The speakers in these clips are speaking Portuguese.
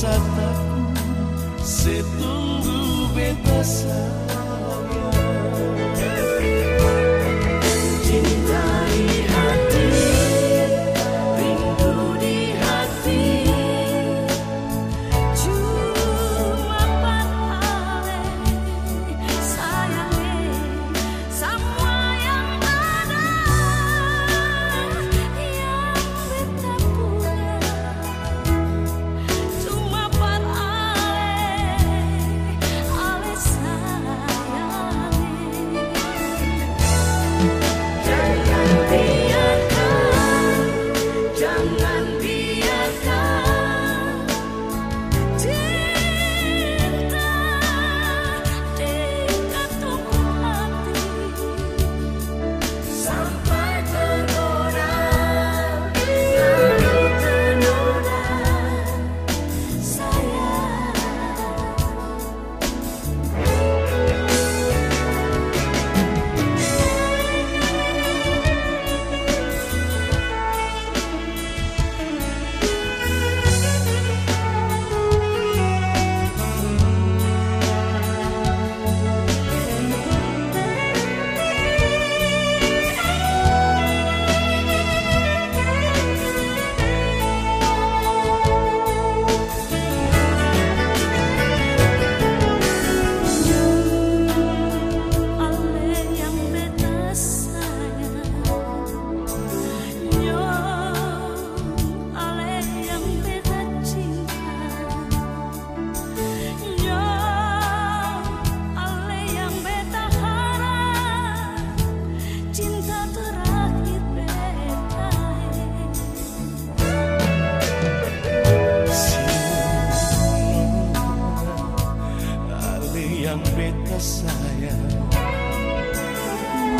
sataku setungggu bebasa. preta saia.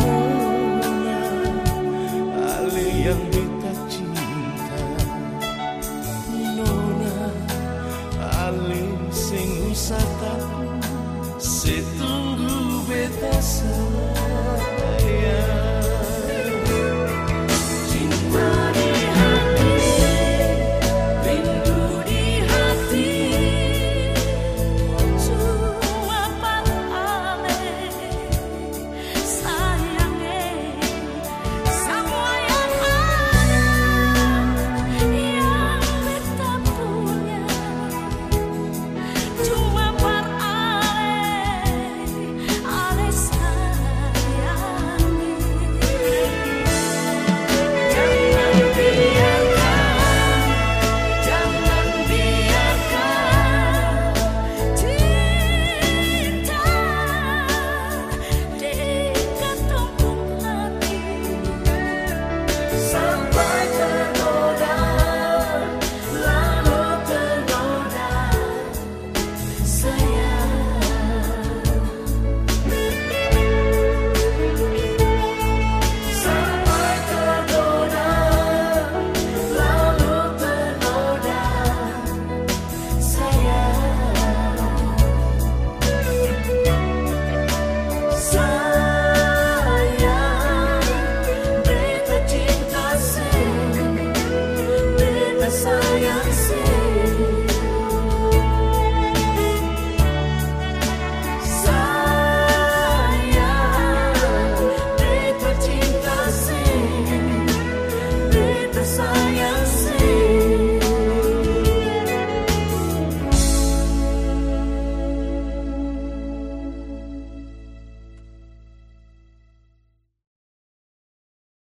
Nona, alheia meta tinta. Nona, além sem usata, setungu betasaia.